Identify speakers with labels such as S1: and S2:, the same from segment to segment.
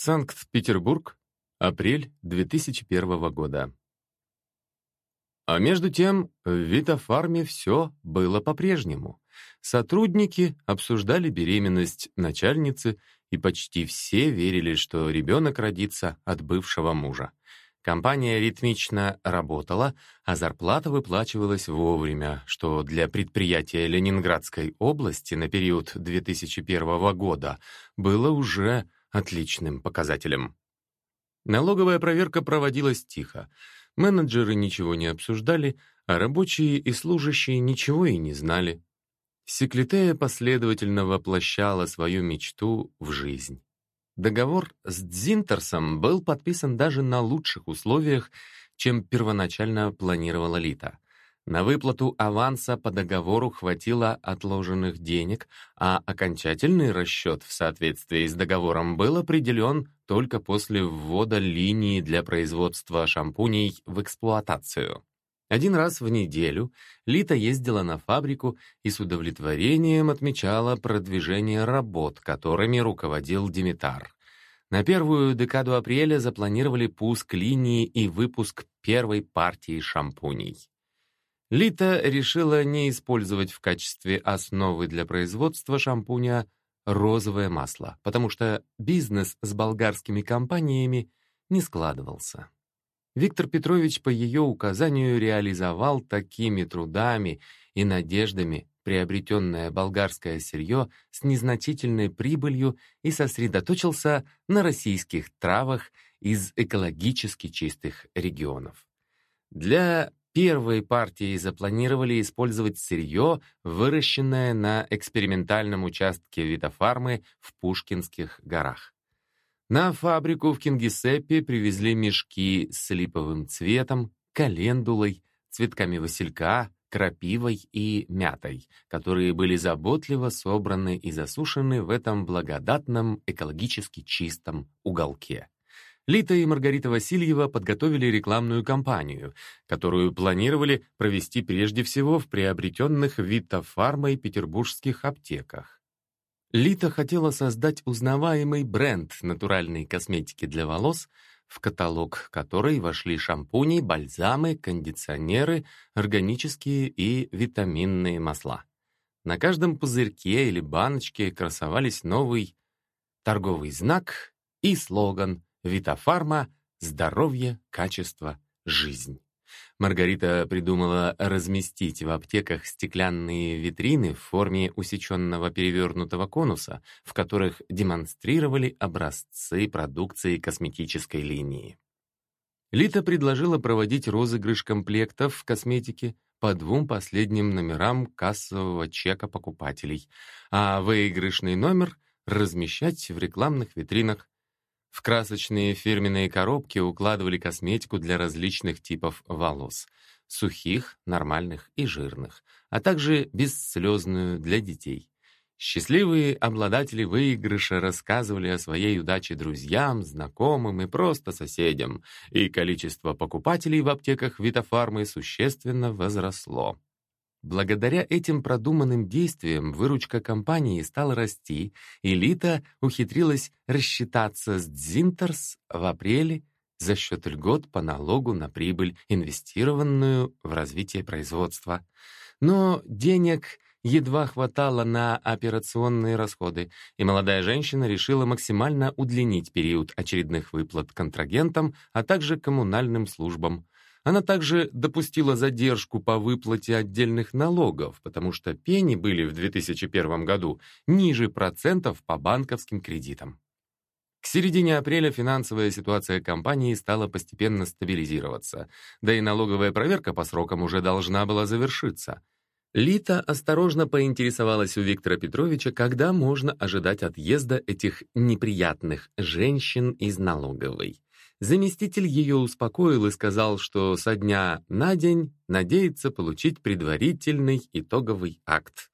S1: Санкт-Петербург, апрель 2001 года. А между тем, в Витофарме все было по-прежнему. Сотрудники обсуждали беременность начальницы, и почти все верили, что ребенок родится от бывшего мужа. Компания ритмично работала, а зарплата выплачивалась вовремя, что для предприятия Ленинградской области на период 2001 года было уже отличным показателем. Налоговая проверка проводилась тихо. Менеджеры ничего не обсуждали, а рабочие и служащие ничего и не знали. Секлитея последовательно воплощала свою мечту в жизнь. Договор с Дзинтерсом был подписан даже на лучших условиях, чем первоначально планировала Лита. На выплату аванса по договору хватило отложенных денег, а окончательный расчет в соответствии с договором был определен только после ввода линии для производства шампуней в эксплуатацию. Один раз в неделю Лита ездила на фабрику и с удовлетворением отмечала продвижение работ, которыми руководил Димитар. На первую декаду апреля запланировали пуск линии и выпуск первой партии шампуней. Лита решила не использовать в качестве основы для производства шампуня розовое масло, потому что бизнес с болгарскими компаниями не складывался. Виктор Петрович по ее указанию реализовал такими трудами и надеждами приобретенное болгарское сырье с незначительной прибылью и сосредоточился на российских травах из экологически чистых регионов. Для Первые партии запланировали использовать сырье, выращенное на экспериментальном участке Витофармы в Пушкинских горах. На фабрику в Кингисеппе привезли мешки с липовым цветом, календулой, цветками василька, крапивой и мятой, которые были заботливо собраны и засушены в этом благодатном экологически чистом уголке. Лита и Маргарита Васильева подготовили рекламную кампанию, которую планировали провести прежде всего в приобретенных Вита-фармой петербургских аптеках. Лита хотела создать узнаваемый бренд натуральной косметики для волос, в каталог которой вошли шампуни, бальзамы, кондиционеры, органические и витаминные масла. На каждом пузырьке или баночке красовались новый торговый знак и слоган Витофарма «Здоровье, качество, жизнь». Маргарита придумала разместить в аптеках стеклянные витрины в форме усеченного перевернутого конуса, в которых демонстрировали образцы продукции косметической линии. Лита предложила проводить розыгрыш комплектов в косметике по двум последним номерам кассового чека покупателей, а выигрышный номер размещать в рекламных витринах в красочные фирменные коробки укладывали косметику для различных типов волос. Сухих, нормальных и жирных, а также бесслезную для детей. Счастливые обладатели выигрыша рассказывали о своей удаче друзьям, знакомым и просто соседям, и количество покупателей в аптеках Витофармы существенно возросло. Благодаря этим продуманным действиям выручка компании стала расти, и Лита ухитрилась рассчитаться с Дзинтерс в апреле за счет льгот по налогу на прибыль, инвестированную в развитие производства. Но денег едва хватало на операционные расходы, и молодая женщина решила максимально удлинить период очередных выплат контрагентам, а также коммунальным службам. Она также допустила задержку по выплате отдельных налогов, потому что пени были в 2001 году ниже процентов по банковским кредитам. К середине апреля финансовая ситуация компании стала постепенно стабилизироваться, да и налоговая проверка по срокам уже должна была завершиться. Лита осторожно поинтересовалась у Виктора Петровича, когда можно ожидать отъезда этих неприятных женщин из налоговой. Заместитель ее успокоил и сказал, что со дня на день надеется получить предварительный итоговый акт.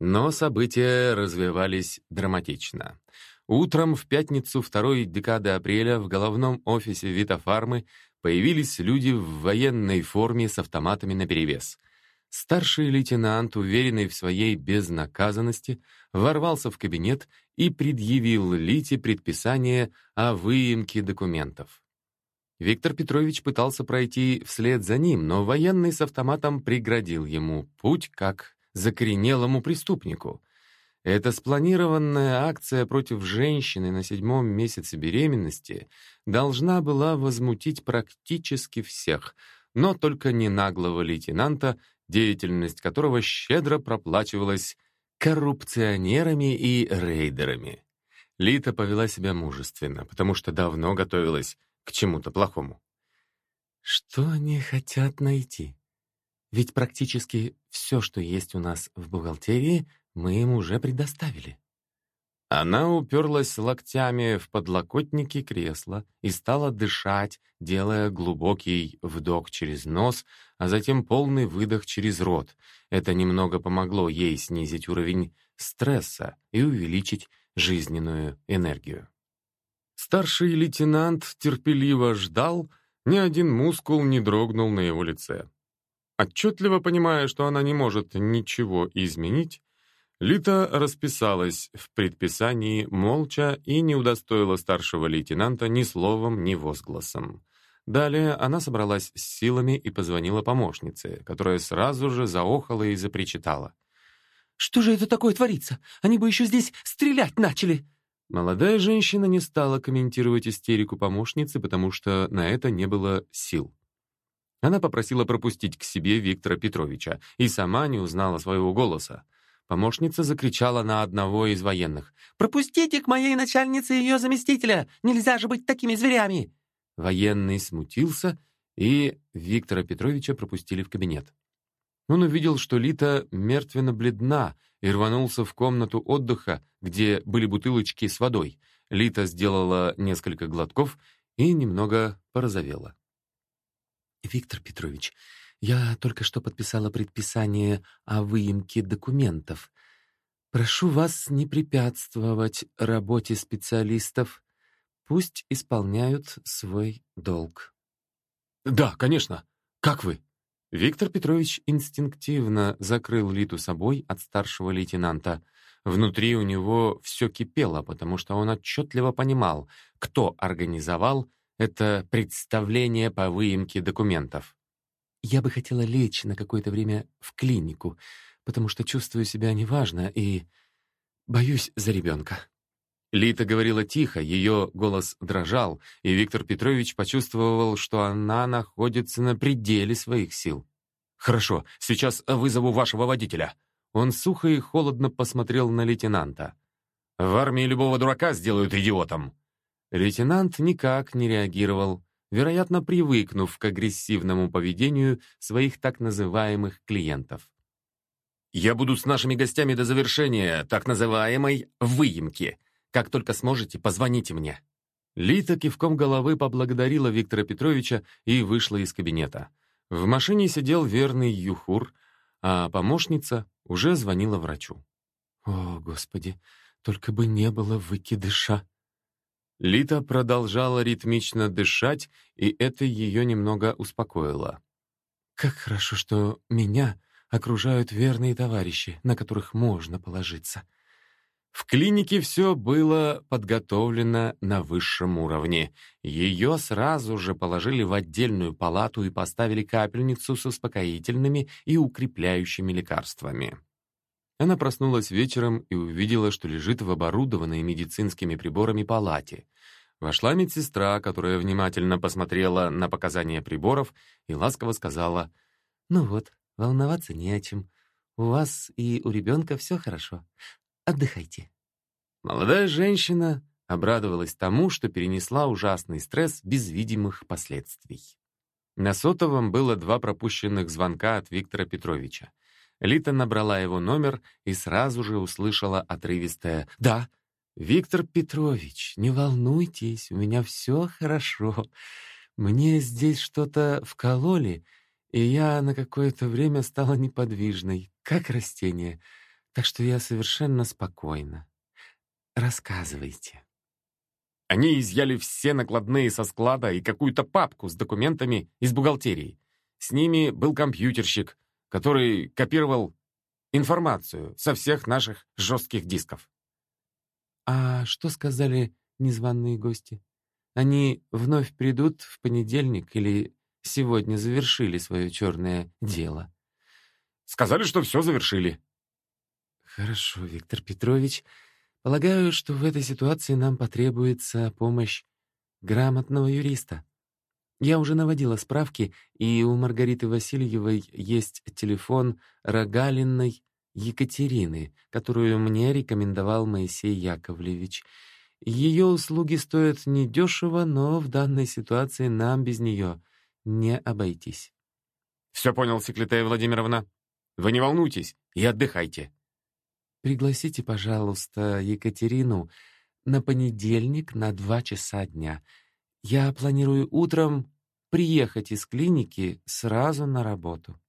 S1: Но события развивались драматично. Утром в пятницу второй декады апреля в головном офисе Витофармы появились люди в военной форме с автоматами наперевес. Старший лейтенант, уверенный в своей безнаказанности, ворвался в кабинет и предъявил Лите предписание о выемке документов. Виктор Петрович пытался пройти вслед за ним, но военный с автоматом преградил ему путь как закоренелому преступнику. Эта спланированная акция против женщины на седьмом месяце беременности должна была возмутить практически всех, но только не наглого лейтенанта, деятельность которого щедро проплачивалась коррупционерами и рейдерами. Лита повела себя мужественно, потому что давно готовилась к чему-то плохому. Что они хотят найти? Ведь практически все, что есть у нас в бухгалтерии, мы им уже предоставили. Она уперлась локтями в подлокотники кресла и стала дышать, делая глубокий вдох через нос, а затем полный выдох через рот. Это немного помогло ей снизить уровень стресса и увеличить жизненную энергию. Старший лейтенант терпеливо ждал, ни один мускул не дрогнул на его лице. Отчетливо понимая, что она не может ничего изменить, Лита расписалась в предписании молча и не удостоила старшего лейтенанта ни словом, ни возгласом. Далее она собралась с силами и позвонила помощнице, которая сразу же заохала и запричитала.
S2: «Что же это такое творится? Они бы еще здесь стрелять начали!»
S1: Молодая женщина не стала комментировать истерику помощницы, потому что на это не было сил. Она попросила пропустить к себе Виктора Петровича и сама не узнала своего голоса. Помощница закричала на одного из военных.
S2: «Пропустите к моей начальнице ее заместителя! Нельзя же быть такими зверями!»
S1: Военный смутился, и Виктора Петровича пропустили в кабинет. Он увидел, что Лита мертвенно бледна, и рванулся в комнату отдыха, где были бутылочки с водой. Лита сделала несколько глотков и немного порозовела.
S2: «Виктор Петрович, я только что подписала предписание о выемке документов. Прошу вас не препятствовать работе специалистов. Пусть исполняют свой долг».
S1: «Да, конечно. Как вы?» Виктор Петрович инстинктивно закрыл Литу собой от старшего лейтенанта. Внутри у него все кипело, потому что он отчетливо понимал, кто организовал это представление по выемке документов.
S2: Я бы хотела лечь на какое-то время в клинику, потому что чувствую себя неважно и боюсь за ребенка».
S1: Лита говорила тихо, ее голос дрожал, и Виктор Петрович почувствовал, что она находится на пределе своих сил. «Хорошо, сейчас вызову вашего водителя». Он сухо и холодно посмотрел на лейтенанта. «В армии любого дурака сделают идиотом». Лейтенант никак не реагировал, вероятно, привыкнув к агрессивному поведению своих так называемых клиентов. «Я буду с нашими гостями до завершения так называемой выемки. Как только сможете, позвоните мне». Лита кивком головы поблагодарила Виктора Петровича и вышла из кабинета. В машине сидел верный Юхур, а помощница уже звонила врачу.
S2: «О, Господи, только бы не было выкидыша!»
S1: Лита продолжала ритмично дышать, и это ее немного успокоило.
S2: «Как хорошо, что меня окружают верные товарищи, на которых можно положиться».
S1: В клинике все было подготовлено на высшем уровне. Ее сразу же положили в отдельную палату и поставили капельницу с успокоительными и укрепляющими лекарствами. Она проснулась вечером и увидела, что лежит в оборудованной медицинскими приборами палате. Вошла медсестра, которая внимательно посмотрела на показания приборов и ласково сказала,
S2: «Ну вот, волноваться не о чем. У вас и у ребенка все хорошо. Отдыхайте».
S1: Молодая женщина обрадовалась тому, что перенесла ужасный стресс без видимых последствий. На сотовом было два пропущенных звонка от Виктора Петровича. Лита набрала его номер и сразу же услышала отрывистое «Да». «Виктор Петрович, не волнуйтесь, у меня все хорошо. Мне здесь что-то вкололи, и я на какое-то время стала неподвижной, как растение, так что я совершенно спокойна. Рассказывайте». Они изъяли все накладные со склада и какую-то папку с документами из бухгалтерии. С ними был компьютерщик, который копировал информацию со всех наших жестких дисков.
S2: А что сказали незваные гости? Они вновь придут в понедельник или сегодня завершили свое черное дело?
S1: Сказали, что все завершили.
S2: Хорошо, Виктор Петрович. Полагаю, что в этой ситуации нам потребуется помощь грамотного юриста. Я уже наводила справки, и у Маргариты Васильевой есть телефон Рогалиной Екатерины, которую мне рекомендовал Моисей Яковлевич. Ее услуги стоят недешево, но в данной ситуации нам без нее не обойтись.
S1: «Все понял, Секлитая Владимировна. Вы не волнуйтесь и отдыхайте».
S2: «Пригласите, пожалуйста, Екатерину на понедельник на два часа дня. Я планирую утром приехать из клиники сразу на работу.